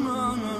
aman aman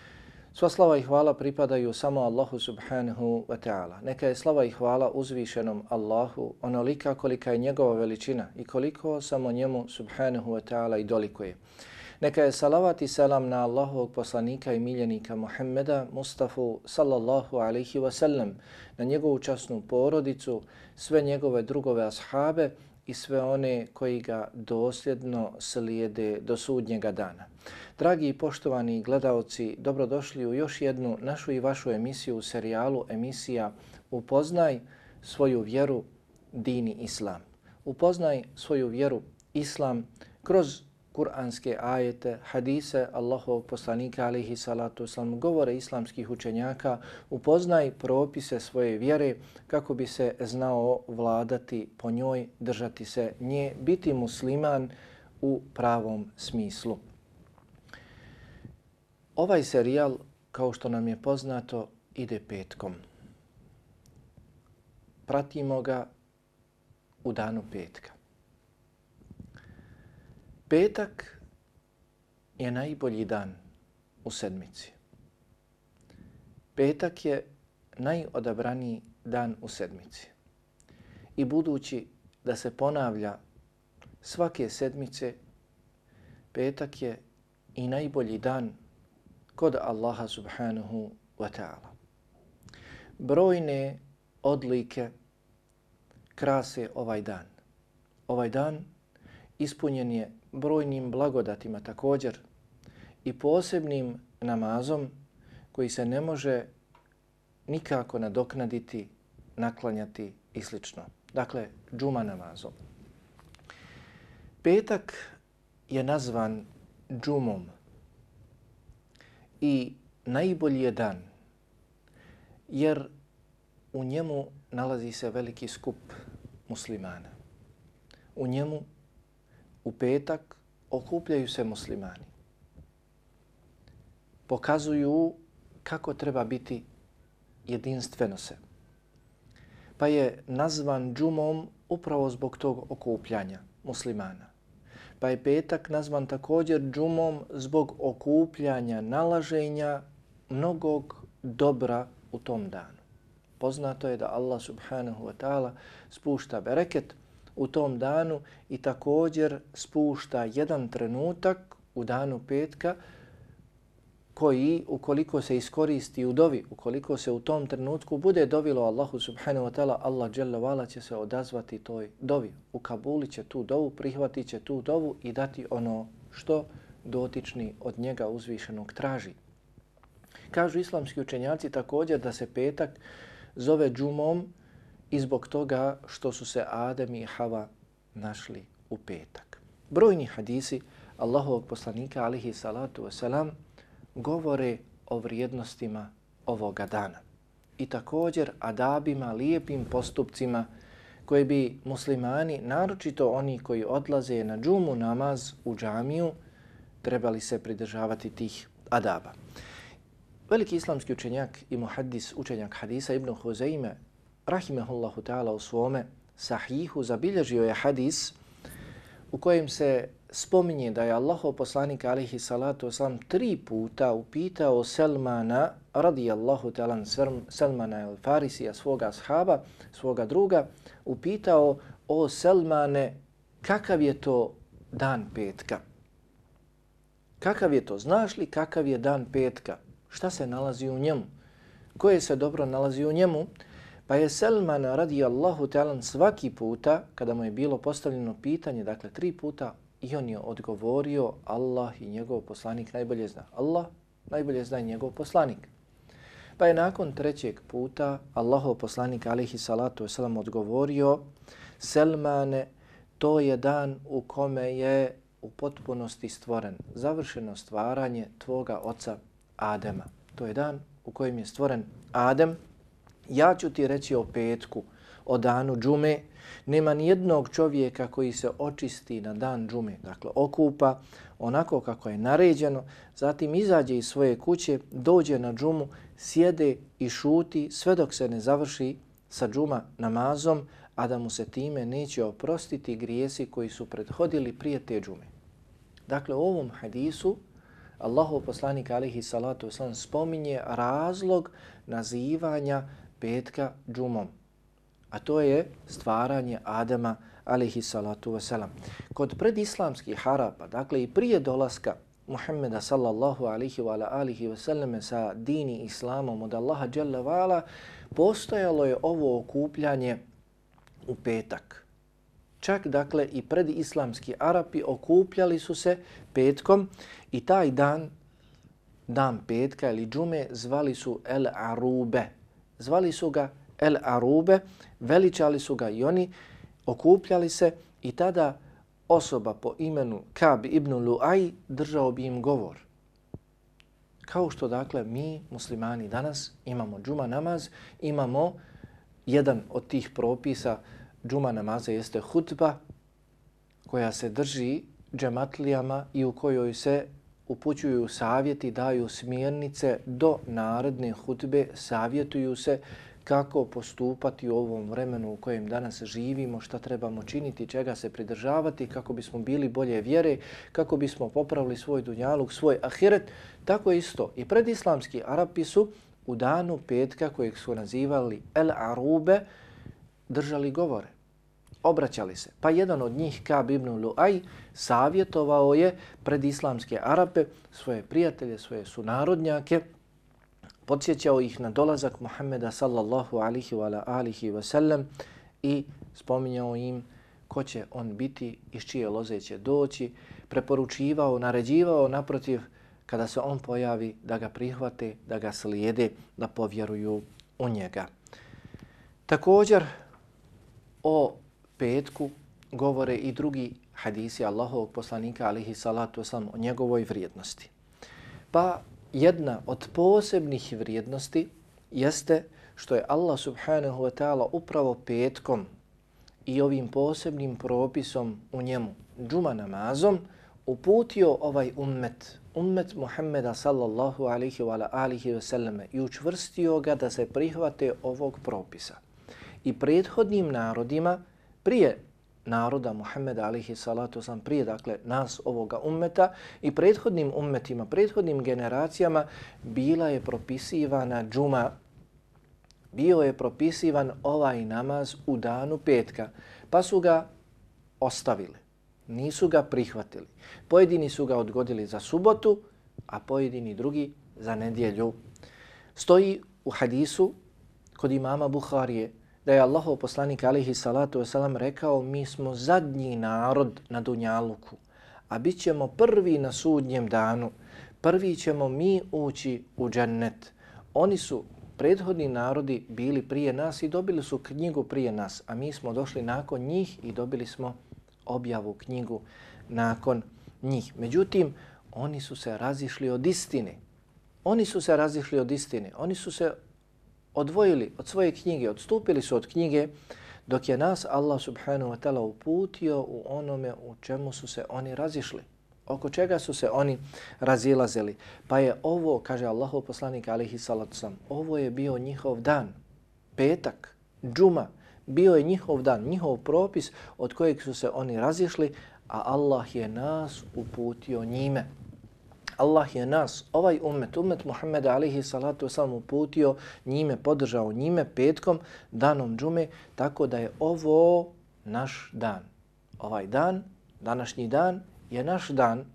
Sva slava i hvala pripadaju samo Allahu subhanahu wa ta'ala. Neka je slava i hvala uzvišenom Allahu onolika kolika je njegova veličina i koliko samo njemu subhanahu wa ta'ala i dolikuje. Neka je salavat i selam na Allahovog poslanika i miljenika Muhammeda Mustafa sallallahu alaihi wa sallam, na njegovu časnu porodicu, sve njegove drugove ashabe i sve one koji ga dosljedno slijede do sudnjega dana. Dragi i poštovani gledalci, dobrodošli u još jednu našu i vašu emisiju u serijalu emisija Upoznaj svoju vjeru dini Islam. Upoznaj svoju vjeru Islam kroz kuranske ajete, hadise Allahovog poslanika alihi salatu islam, govore islamskih učenjaka, upoznaj propise svoje vjere kako bi se znao vladati po njoj, držati se nje, biti musliman u pravom smislu. Ovaj serijal, kao što nam je poznato, ide petkom. Pratimo ga u danu petka. Petak je najbolji dan u sedmici. Petak je najodabraniji dan u sedmici. I budući da se ponavlja svake sedmice, petak je i najbolji dan kod Allaha subhanahu wa ta'ala. Brojne odlike krase ovaj dan. Ovaj dan ispunjen je brojnim blagodatima također i posebnim namazom koji se ne može nikako nadoknaditi, naklanjati i sl. Dakle, džuma namazom. Petak je nazvan džumom i najbolji je dan jer u njemu nalazi se veliki skup muslimana. U njemu u petak okupljaju se muslimani. Pokazuju kako treba biti jedinstveno se. Pa je nazvan džumom upravo zbog tog okupljanja muslimana. Pa je petak nazvan također džumom zbog okupljanja, nalaženja mnogog dobra u tom danu. Poznato je da Allah subhanahu wa ta'ala spušta bereket u tom danu i također spušta jedan trenutak u danu petka koji ukoliko se iskoristi u dovi, ukoliko se u tom trenutku bude dovilo Allahu subhanahu wa ta'ala, Allah jalla vala će se odazvati toj dovi. U Kabuli će tu dovu, prihvatit će tu dovu i dati ono što dotični od njega uzvišenog traži. Kažu islamski učenjaci također da se petak zove džumom i zbog toga što su se Adem i Hava našli u petak. Brojni hadisi Allahovog poslanika alihi salatu wasalam govore o vrijednostima ovoga dana i također adabima, lijepim postupcima koje bi muslimani, naročito oni koji odlaze na džumu namaz u džamiju, trebali se pridržavati tih adaba. Veliki islamski učenjak i muhaddis, učenjak hadisa Ibn Huzeime, rahimehullahu ta'ala u svome sahihu zabilježio je hadis u kojem se spominje da je Allaho poslanik alihi salatu wasalam tri puta upitao Selmana radijallahu ta'ala Selmana el Farisija svoga ashaba, svoga druga, upitao o Selmane kakav je to dan petka? Kakav je to? Znaš li kakav je dan petka? Šta se nalazi u njemu? Koje se dobro nalazi u njemu? Pa je Selman radijallahu ta'ala svaki puta, kada mu je bilo postavljeno pitanje, dakle tri puta, i on je odgovorio Allah i njegov poslanik najbolje zna. Allah najbolje zna i njegov poslanik. Pa je nakon trećeg puta Allahov poslanik alihi salatu wasalam odgovorio Selmane, to je dan u kome je u potpunosti stvoren, završeno stvaranje tvoga oca Adema. To je dan u kojem je stvoren Adem. Ja ću ti reći o petku, o danu džume. Nema ni jednog čovjeka koji se očisti na dan džume, dakle okupa onako kako je naređeno, zatim izađe iz svoje kuće, dođe na džumu, sjede i šuti sve dok se ne završi sa džuma namazom, a da mu se time neće oprostiti grijesi koji su prethodili prije te džume. Dakle, u ovom hadisu Allahov poslanik alihi salatu wasalam spominje razlog nazivanja petka džumom. A to je stvaranje Adama alihi salatu wasalam. Kod predislamskih harapa, dakle i prije dolaska Muhammeda sallallahu alihi wa alihi wasallam sa dini islamom od Allaha jalla vala, postojalo je ovo okupljanje u petak. Čak dakle i predislamski Arapi okupljali su se petkom i taj dan, dan petka ili džume, zvali su El Arube. Zvali su ga El Arube, veličali su ga i oni, okupljali se i tada osoba po imenu Kab ibn Lu'aj držao bi im govor. Kao što dakle mi muslimani danas imamo džuma namaz, imamo jedan od tih propisa džuma namaza jeste hutba koja se drži džematlijama i u kojoj se upućuju savjeti, daju smjernice do naredne hutbe, savjetuju se kako postupati u ovom vremenu u kojem danas živimo, šta trebamo činiti, čega se pridržavati, kako bismo bili bolje vjere, kako bismo popravili svoj dunjaluk, svoj ahiret. Tako isto i predislamski Arapi su u danu petka kojeg su nazivali El Arube držali govore obraćali se. Pa jedan od njih, Kab ibn Lu'aj, savjetovao je pred islamske Arape, svoje prijatelje, svoje sunarodnjake, podsjećao ih na dolazak Muhammeda sallallahu alihi wa alihi wa sallam i spominjao im ko će on biti, iz čije loze će doći, preporučivao, naređivao naprotiv kada se on pojavi da ga prihvate, da ga slijede, da povjeruju u njega. Također o petku govore i drugi hadisi Allahovog poslanika alihi salatu wasalam o njegovoj vrijednosti. Pa jedna od posebnih vrijednosti jeste što je Allah subhanahu wa ta'ala upravo petkom i ovim posebnim propisom u njemu, džuma namazom, uputio ovaj ummet, ummet Muhammeda sallallahu alihi wa alihi wa sallame i učvrstio ga da se prihvate ovog propisa. I prethodnim narodima prije naroda Muhammeda alihi salatu sam prije dakle nas ovoga ummeta i prethodnim ummetima, prethodnim generacijama bila je propisivana džuma. Bio je propisivan ovaj namaz u danu petka pa su ga ostavili. Nisu ga prihvatili. Pojedini su ga odgodili za subotu a pojedini drugi za nedjelju. Stoji u hadisu kod imama Buharije da je Allahov poslanik alihi salatu wasalam rekao mi smo zadnji narod na Dunjaluku, a bit ćemo prvi na sudnjem danu. Prvi ćemo mi ući u džennet. Oni su prethodni narodi bili prije nas i dobili su knjigu prije nas, a mi smo došli nakon njih i dobili smo objavu knjigu nakon njih. Međutim, oni su se razišli od istine. Oni su se razišli od istine. Oni su se odvojili od svoje knjige, odstupili su od knjige, dok je nas Allah subhanahu wa ta'ala uputio u onome u čemu su se oni razišli. Oko čega su se oni razilazili. Pa je ovo, kaže Allahu poslanik alihi salatu sam, ovo je bio njihov dan, petak, džuma, bio je njihov dan, njihov propis od kojeg su se oni razišli, a Allah je nas uputio njime. Allah je nas, ovaj umet, umet Muhammeda alihi salatu wasalam uputio njime, podržao njime petkom, danom džume, tako da je ovo naš dan. Ovaj dan, današnji dan, je naš dan,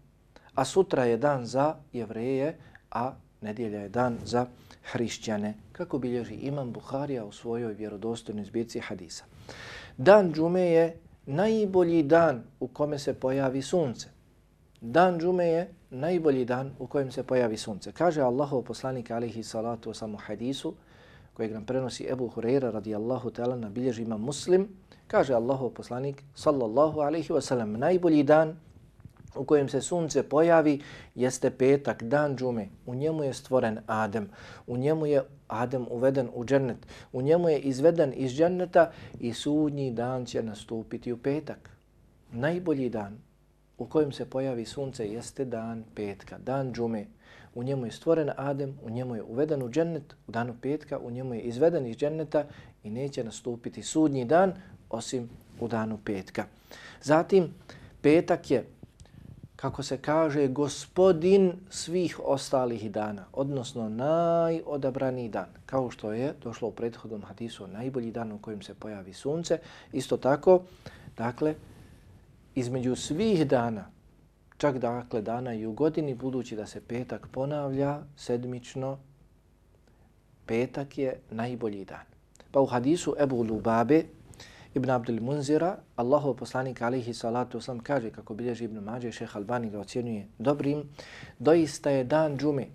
a sutra je dan za jevreje, a nedjelja je dan za hrišćane, kako bilježi imam Buharija u svojoj vjerodostojnoj zbirci hadisa. Dan džume je najbolji dan u kome se pojavi sunce. Dan džume je najbolji dan u kojem se pojavi sunce. Kaže Allahov poslanik alihi salatu wasalam hadisu, kojeg nam prenosi Ebu Hureyra radijallahu ta'ala na bilježima muslim, kaže Allahov poslanik sallallahu alihi wasalam, najbolji dan u kojem se sunce pojavi jeste petak, dan džume. U njemu je stvoren Adem. U njemu je Adem uveden u džennet. U njemu je izveden iz dženneta i sudnji dan će nastupiti u petak. Najbolji dan u kojem se pojavi sunce jeste dan petka, dan džume. U njemu je stvoren Adem, u njemu je uveden u džennet, u danu petka, u njemu je izveden iz dženneta i neće nastupiti sudnji dan osim u danu petka. Zatim, petak je kako se kaže, gospodin svih ostalih dana, odnosno najodabrani dan, kao što je došlo u prethodnom hadisu, najbolji dan u kojem se pojavi sunce. Isto tako, dakle, između svih dana, čak dakle dana i u godini, budući da se petak ponavlja sedmično, petak je najbolji dan. Pa u hadisu Ebu Lubabe, Ibn Abdul Munzira, Allahov poslanik alihi salatu oslam kaže kako bilježi Ibn Mađe, šeh Albani ga ocjenjuje dobrim, doista je dan džume,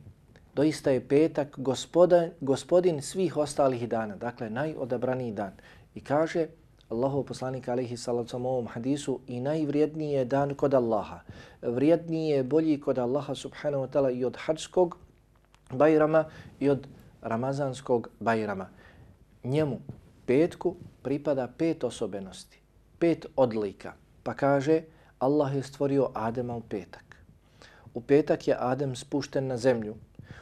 doista je petak gospoda, gospodin svih ostalih dana, dakle najodabraniji dan. I kaže Allahov poslanik alaihi salatu u ovom hadisu i najvrijedniji je dan kod Allaha. Vrijedniji je bolji kod Allaha subhanahu wa ta'ala i od hađskog bajrama i od ramazanskog bajrama. Njemu, petku, pripada pet osobenosti, pet odlika. Pa kaže, Allah je stvorio Adema u petak. U petak je Adem spušten na zemlju.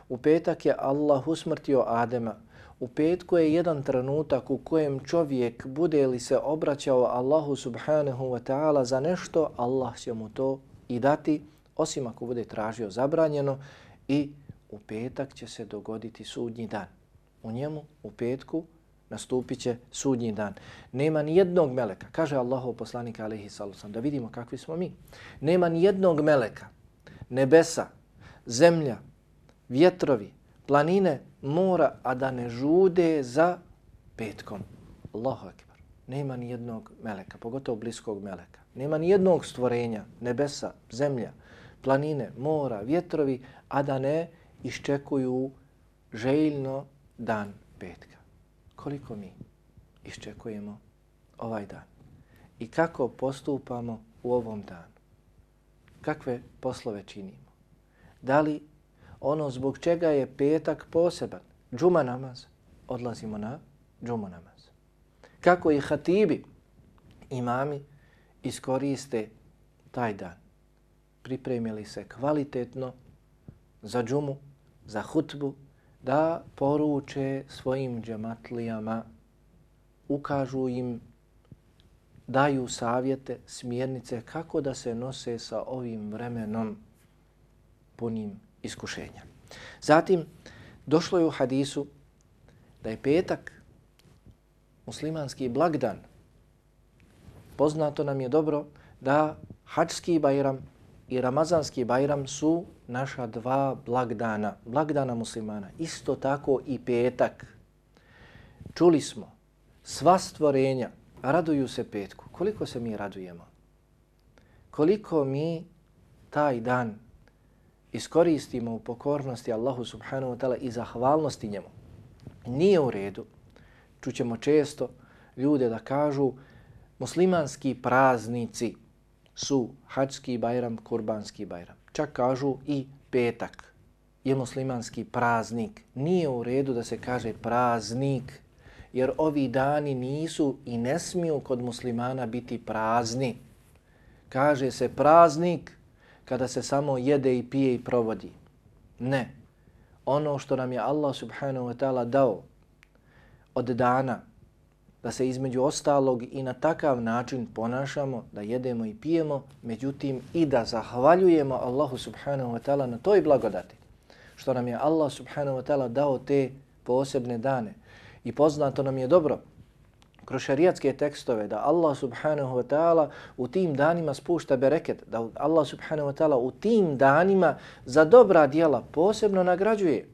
U petak je Allah usmrtio Adema. U petku je jedan trenutak u kojem čovjek bude li se obraćao Allahu subhanahu wa ta'ala za nešto, Allah će mu to i dati, osim ako bude tražio zabranjeno i u petak će se dogoditi sudnji dan. U njemu, u petku, nastupit će sudnji dan. Nema ni jednog meleka, kaže Allahov poslanik alaihi salusam, da vidimo kakvi smo mi. Nema ni jednog meleka, nebesa, zemlja, vjetrovi, planine, mora, a da ne žude za petkom. Allahu akbar. Nema ni jednog meleka, pogotovo bliskog meleka. Nema ni jednog stvorenja, nebesa, zemlja, planine, mora, vjetrovi, a da ne iščekuju željno dan petka koliko mi iščekujemo ovaj dan i kako postupamo u ovom danu. Kakve poslove činimo? Da li ono zbog čega je petak poseban, džuma namaz, odlazimo na džuma namaz. Kako i hatibi, imami, iskoriste taj dan. Pripremili se kvalitetno za džumu, za hutbu, da poruče svojim džematlijama, ukažu im, daju savjete, smjernice kako da se nose sa ovim vremenom punim iskušenja. Zatim, došlo je u hadisu da je petak muslimanski blagdan. Poznato nam je dobro da hađski bajram i ramazanski bajram su naša dva blagdana, blagdana muslimana. Isto tako i petak. Čuli smo, sva stvorenja raduju se petku. Koliko se mi radujemo? Koliko mi taj dan iskoristimo u pokornosti Allahu subhanahu wa ta'ala i zahvalnosti njemu? Nije u redu. Čućemo često ljude da kažu muslimanski praznici su hačski bajram, kurbanski bajram čak kažu i petak je muslimanski praznik. Nije u redu da se kaže praznik, jer ovi dani nisu i ne smiju kod muslimana biti prazni. Kaže se praznik kada se samo jede i pije i provodi. Ne. Ono što nam je Allah subhanahu wa ta'ala dao od dana da se između ostalog i na takav način ponašamo, da jedemo i pijemo, međutim i da zahvaljujemo Allahu subhanahu wa ta'ala na toj blagodati. Što nam je Allah subhanahu wa ta'ala dao te posebne dane. I poznato nam je dobro kroz šarijatske tekstove da Allah subhanahu wa ta'ala u tim danima spušta bereket, da Allah subhanahu wa ta'ala u tim danima za dobra dijela posebno nagrađuje.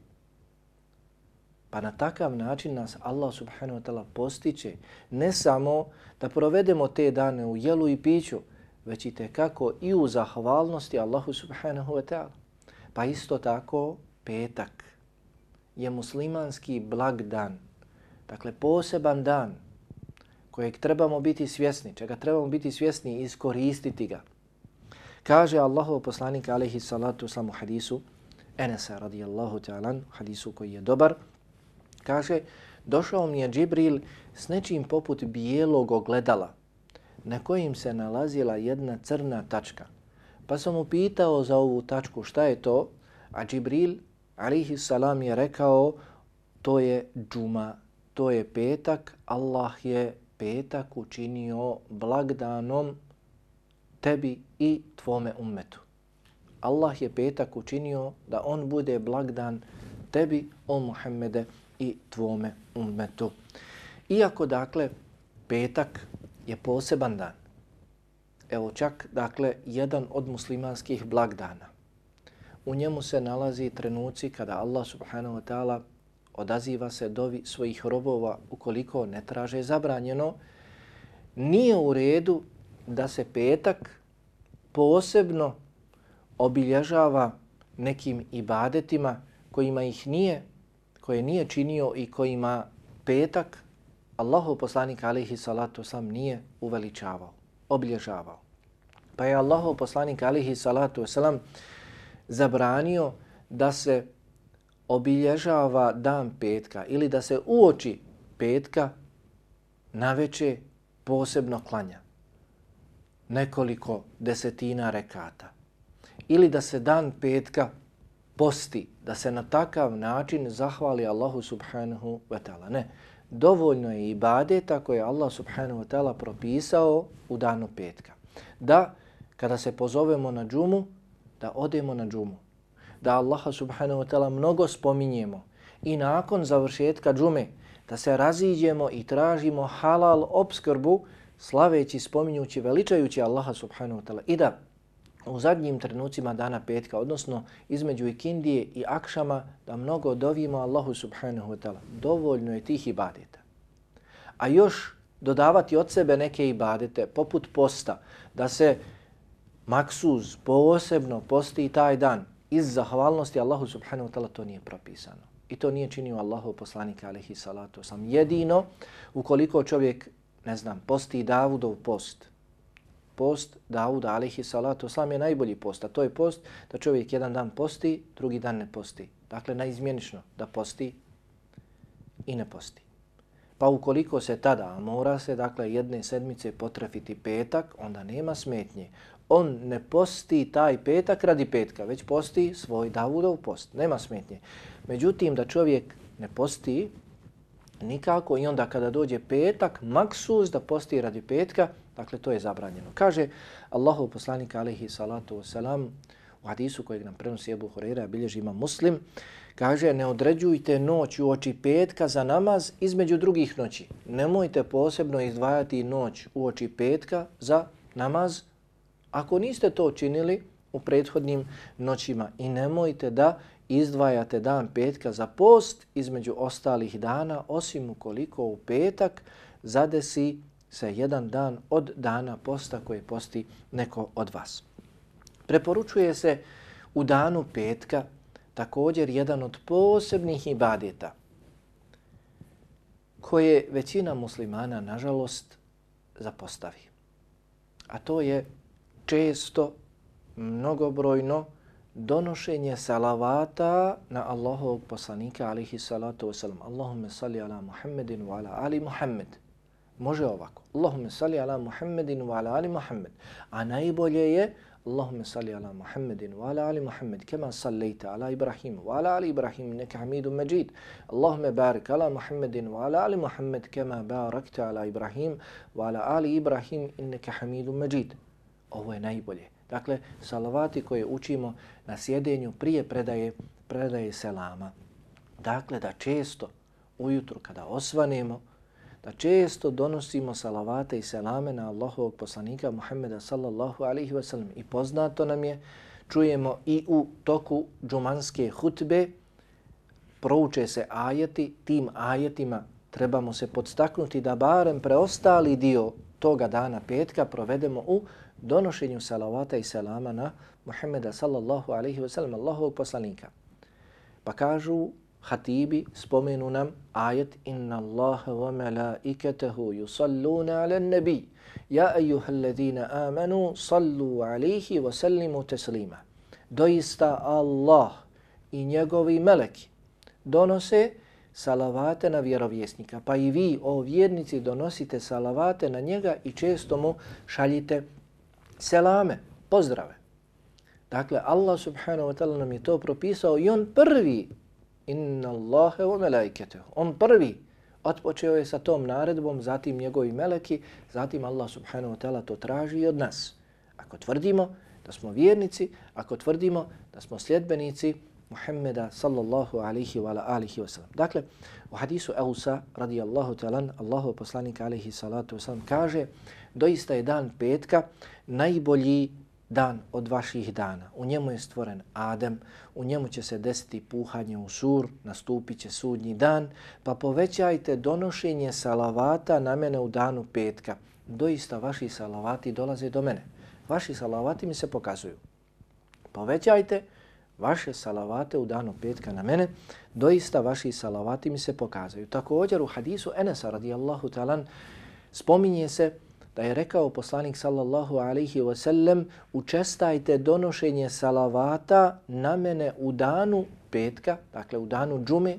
Pa na takav način nas Allah subhanahu wa ta'ala postiče ne samo da provedemo te dane u jelu i piću, već i kako i u zahvalnosti Allahu subhanahu wa ta'ala. Pa isto tako petak je muslimanski blag dan. Dakle, poseban dan kojeg trebamo biti svjesni, čega trebamo biti svjesni i iskoristiti ga. Kaže Allahov poslanik alaihi salatu samu hadisu, Enesa radijallahu ta'ala, hadisu koji je dobar, kaže, došao mi je Džibril s nečim poput bijelog ogledala, na kojim se nalazila jedna crna tačka. Pa sam mu pitao za ovu tačku šta je to, a Džibril alaihi salam je rekao, to je džuma, to je petak, Allah je petak učinio blagdanom tebi i tvome ummetu. Allah je petak učinio da on bude blagdan tebi, o Muhammede, i tvome ummetu. Iako, dakle, petak je poseban dan. Evo čak, dakle, jedan od muslimanskih blagdana. U njemu se nalazi trenuci kada Allah subhanahu wa ta'ala odaziva se dovi svojih robova ukoliko ne traže zabranjeno, nije u redu da se petak posebno obilježava nekim ibadetima kojima ih nije, koje nije činio i kojima petak Allahu poslanik alihi salatu sam nije uveličavao, obilježavao. Pa je Allahu poslanik alihi salatu sam zabranio da se obilježava dan petka ili da se uoči petka na veće posebno klanja nekoliko desetina rekata ili da se dan petka posti, da se na takav način zahvali Allahu subhanahu wa ta'ala. Ne, dovoljno je ibadeta koje Allah subhanahu wa ta'ala propisao u danu petka. Da, kada se pozovemo na džumu, da odemo na džumu da Allaha subhanahu wa ta'ala mnogo spominjemo i nakon završetka džume da se raziđemo i tražimo halal obskrbu slaveći, spominjući, veličajući Allaha subhanahu wa ta'ala i da u zadnjim trenucima dana petka, odnosno između ikindije i akšama, da mnogo dovimo Allahu subhanahu wa ta'ala. Dovoljno je tih ibadeta. A još dodavati od sebe neke ibadete, poput posta, da se maksuz posebno posti taj dan, iz zahvalnosti Allahu subhanahu wa ta'ala to nije propisano. I to nije činio Allahu poslanik alaihi salatu sam. Jedino ukoliko čovjek, ne znam, posti Davudov post, post Davuda alaihi salatu sam je najbolji post, a to je post da čovjek jedan dan posti, drugi dan ne posti. Dakle, najizmjenično da posti i ne posti. Pa ukoliko se tada, mora se dakle jedne sedmice potrefiti petak, onda nema smetnje on ne posti taj petak radi petka, već posti svoj Davudov post. Nema smetnje. Međutim, da čovjek ne posti nikako i onda kada dođe petak, maksus da posti radi petka, dakle to je zabranjeno. Kaže Allahu poslanik alaihi salatu wasalam u hadisu kojeg nam prenosi Ebu Horeira, bilježi ima muslim, kaže ne određujte noć u oči petka za namaz između drugih noći. Nemojte posebno izdvajati noć u oči petka za namaz Ako niste to činili u prethodnim noćima i nemojte da izdvajate dan petka za post između ostalih dana, osim ukoliko u petak zadesi se jedan dan od dana posta koje posti neko od vas. Preporučuje se u danu petka također jedan od posebnih ibadeta koje većina muslimana, nažalost, zapostavi. A to je često, mnogobrojno donošenje salavata na Allahovog poslanika alihi salatu wasalam. Allahumme salli ala Muhammedin wa ala ali Muhammed. Može ovako. Allahumme salli ala Muhammedin wa ala ali Muhammed. A najbolje je Allahumme salli ala Muhammedin wa ala ali Muhammed kama sallajta ala Ibrahim wa ala ali Ibrahim innaka Hamidum Majid. Allahumme barik ala Muhammedin wa ala ali Muhammed kama barakta ala Ibrahim wa ala ali Ibrahim innaka Hamidum Majid. Ovo je najbolje. Dakle, salavati koje učimo na sjedenju prije predaje, predaje selama. Dakle, da često ujutru kada osvanemo, da često donosimo salavate i selame na Allahovog poslanika Muhammeda sallallahu alaihi wa sallam. I poznato nam je, čujemo i u toku džumanske hutbe, prouče se ajeti, tim ajetima trebamo se podstaknuti da barem preostali dio toga dana petka provedemo u donošenju salavata i selama na Muhammeda sallallahu alaihi wa sallam, Allahovog poslanika. Pa kažu hatibi spomenu nam ajet inna Allaha wa malaikatahu yusalluna ala nabi ja ayyuhalladhina amanu sallu alayhi wa sallimu taslima doista Allah i njegovi meleki donose salavate na vjerovjesnika pa i vi o vjernici donosite salavate na njega i često mu šaljite selame pozdrave dakle Allah subhanahu wa ta'ala nam je to propisao i on prvi inna Allahe wa melaiketehu. On prvi otpočeo je sa tom naredbom, zatim njegovi meleki, zatim Allah subhanahu wa ta'ala to traži od nas. Ako tvrdimo da smo vjernici, ako tvrdimo da smo sljedbenici Muhammeda sallallahu alihi wa alihi wa sallam. Dakle, u hadisu Eusa radijallahu ta'ala, Allahu poslanika alihi salatu wa sallam kaže, doista je dan petka najbolji dan od vaših dana. U njemu je stvoren Adem, u njemu će se desiti puhanje u sur, nastupit će sudnji dan, pa povećajte donošenje salavata na mene u danu petka. Doista vaši salavati dolaze do mene. Vaši salavati mi se pokazuju. Povećajte vaše salavate u danu petka na mene. Doista vaši salavati mi se pokazuju. Također u hadisu Enesa radijallahu talan spominje se da je rekao poslanik sallallahu alaihi wa sallam učestajte donošenje salavata na mene u danu petka, dakle u danu džume,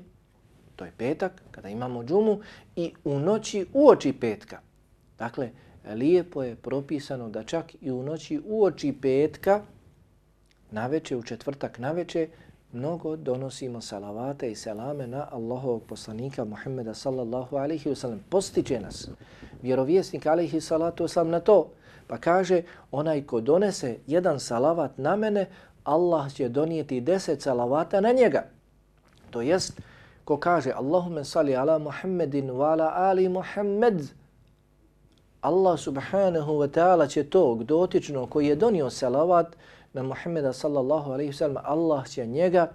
to je petak kada imamo džumu, i u noći uoči petka. Dakle, lijepo je propisano da čak i u noći uoči petka, naveče, u četvrtak naveče, mnogo donosimo salavate i selame na Allahovog poslanika Muhammeda sallallahu alaihi wa sallam. Postiče nas vjerovjesnik alaihi salatu sam na to. Pa kaže, onaj ko donese jedan salavat na mene, Allah će donijeti deset salavata na njega. To jest, ko kaže, Allahumme sali ala Muhammedin wa ala ali Muhammed, Allah subhanahu wa ta'ala će tog dotično koji je donio salavat na Muhammeda sallallahu alaihi sallam, Allah će njega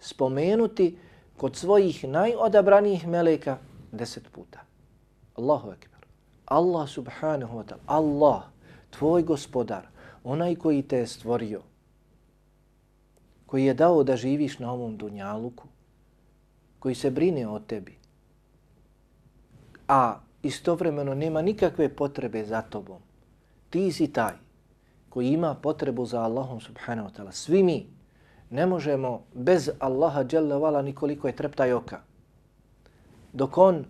spomenuti kod svojih najodabranijih meleka deset puta. Allahu ekber. Allah subhanahu wa ta'ala, Allah, tvoj gospodar, onaj koji te je stvorio, koji je dao da živiš na ovom dunjaluku, koji se brine o tebi, a istovremeno nema nikakve potrebe za tobom, ti si taj koji ima potrebu za Allahom subhanahu wa ta'ala. Svi mi ne možemo bez Allaha dželle vala nikoliko je treptaj oka. Dok on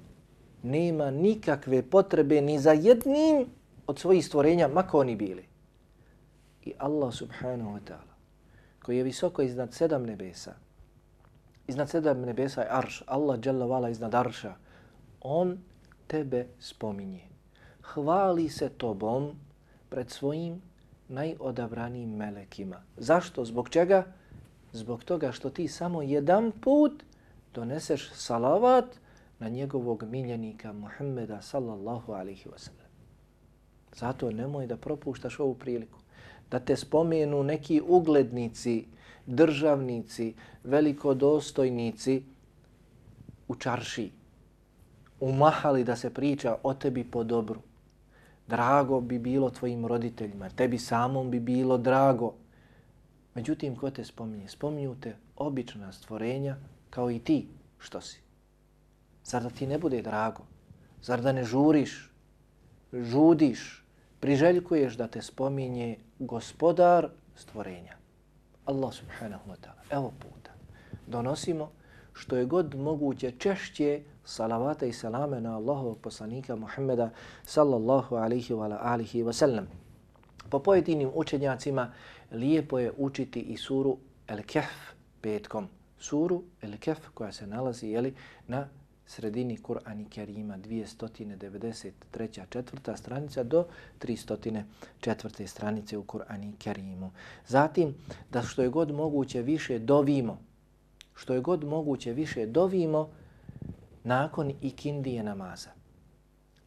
nema nikakve potrebe ni za jednim od svojih stvorenja, mako oni bili. I Allah subhanahu wa ta'ala, koji je visoko iznad sedam nebesa, iznad sedam nebesa je arš, Allah jalla vala iznad arša, on tebe spominje. Hvali se tobom pred svojim najodabranijim melekima. Zašto? Zbog čega? Zbog toga što ti samo jedan put doneseš salavat, na njegovog miljenika Muhammeda sallallahu alaihi wa sallam. Zato nemoj da propuštaš ovu priliku. Da te spomenu neki uglednici, državnici, velikodostojnici u čarši, umahali da se priča o tebi po dobru. Drago bi bilo tvojim roditeljima, tebi samom bi bilo drago. Međutim, ko te spominje? Spominju te obična stvorenja kao i ti što si. Zar da ti ne bude drago? Zar da ne žuriš, žudiš, priželjkuješ da te spominje gospodar stvorenja? Allah subhanahu wa ta'ala. Evo puta. Donosimo što je god moguće češće salavata i salame na Allahov poslanika Muhammeda sallallahu alihi wa alihi wa sallam. Po pojedinim učenjacima lijepo je učiti i suru El-Kehf petkom. Suru El-Kehf koja se nalazi jeli, na sredini Kur'ani Kerima 293. četvrta stranica do 304. stranice u Kur'ani Kerimu. Zatim, da što je god moguće više dovimo, što je god moguće više dovimo nakon ikindije namaza.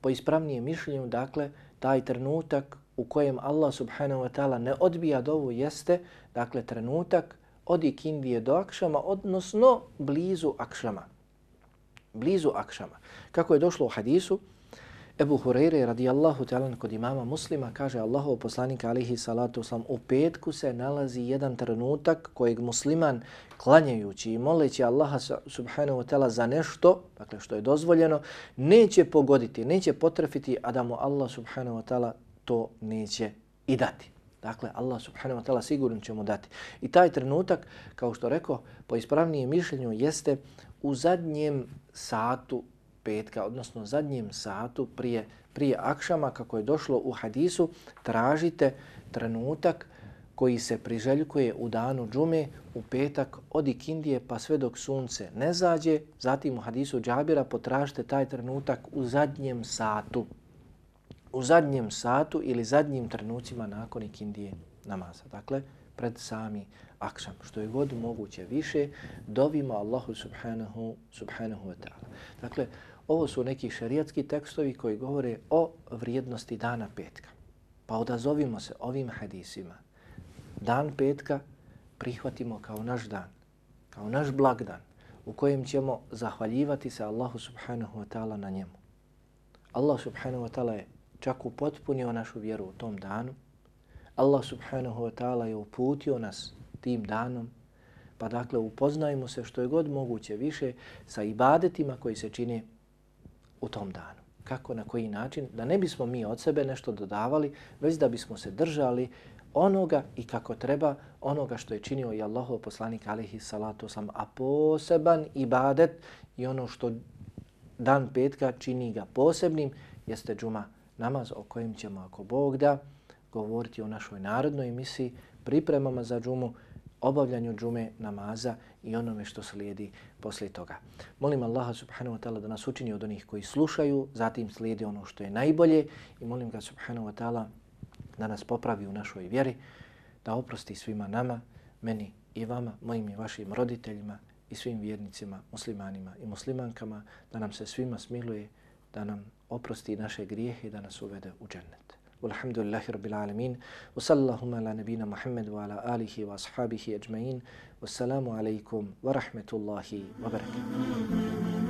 Po ispravnijem mišljenju, dakle, taj trenutak u kojem Allah subhanahu wa ta'ala ne odbija dovu jeste, dakle, trenutak od ikindije do akšama, odnosno blizu akšama blizu akšama. Kako je došlo u hadisu, Ebu Hureyre radijallahu ta'ala kod imama muslima kaže Allahov poslanik alihi salatu uslam u petku se nalazi jedan trenutak kojeg musliman klanjajući i moleći Allaha subhanahu wa ta'ala za nešto, dakle što je dozvoljeno, neće pogoditi, neće potrefiti, a da mu Allah subhanahu wa ta'ala to neće i dati. Dakle, Allah subhanahu wa ta'ala sigurno će mu dati. I taj trenutak, kao što rekao, po ispravnijem mišljenju jeste u zadnjem satu petka, odnosno zadnjem satu prije, prije akšama, kako je došlo u hadisu, tražite trenutak koji se priželjkuje u danu džume u petak od ikindije pa sve dok sunce ne zađe. Zatim u hadisu džabira potražite taj trenutak u zadnjem satu. U zadnjem satu ili zadnjim trenucima nakon ikindije namaza. Dakle, pred sami akšam, što je god moguće više, dovimo Allahu subhanahu, subhanahu wa ta'ala. Dakle, ovo su neki šarijatski tekstovi koji govore o vrijednosti dana petka. Pa odazovimo se ovim hadisima. Dan petka prihvatimo kao naš dan, kao naš blagdan u kojem ćemo zahvaljivati se Allahu subhanahu wa ta'ala na njemu. Allah subhanahu wa ta'ala je čak upotpunio našu vjeru u tom danu. Allah subhanahu wa ta'ala je uputio nas tim danom. Pa dakle upoznajmo se što je god moguće više sa ibadetima koji se čine u tom danu. Kako, na koji način, da ne bismo mi od sebe nešto dodavali, već da bismo se držali onoga i kako treba onoga što je činio i Allahov poslanik alihi salatu sam, a poseban ibadet i ono što dan petka čini ga posebnim jeste džuma namaz o kojem ćemo ako Bog da govoriti o našoj narodnoj emisiji, pripremama za džumu, obavljanju džume, namaza i onome što slijedi poslije toga. Molim Allaha subhanahu wa ta'ala da nas učini od onih koji slušaju, zatim slijedi ono što je najbolje i molim ga subhanahu wa ta'ala da nas popravi u našoj vjeri, da oprosti svima nama, meni i vama, mojim i vašim roditeljima i svim vjernicima, muslimanima i muslimankama, da nam se svima smiluje, da nam oprosti naše grijehe i da nas uvede u džennet. والحمد لله رب العالمين وصلى اللهم على نبينا محمد وعلى آله وأصحابه أجمعين والسلام عليكم ورحمة الله وبركاته.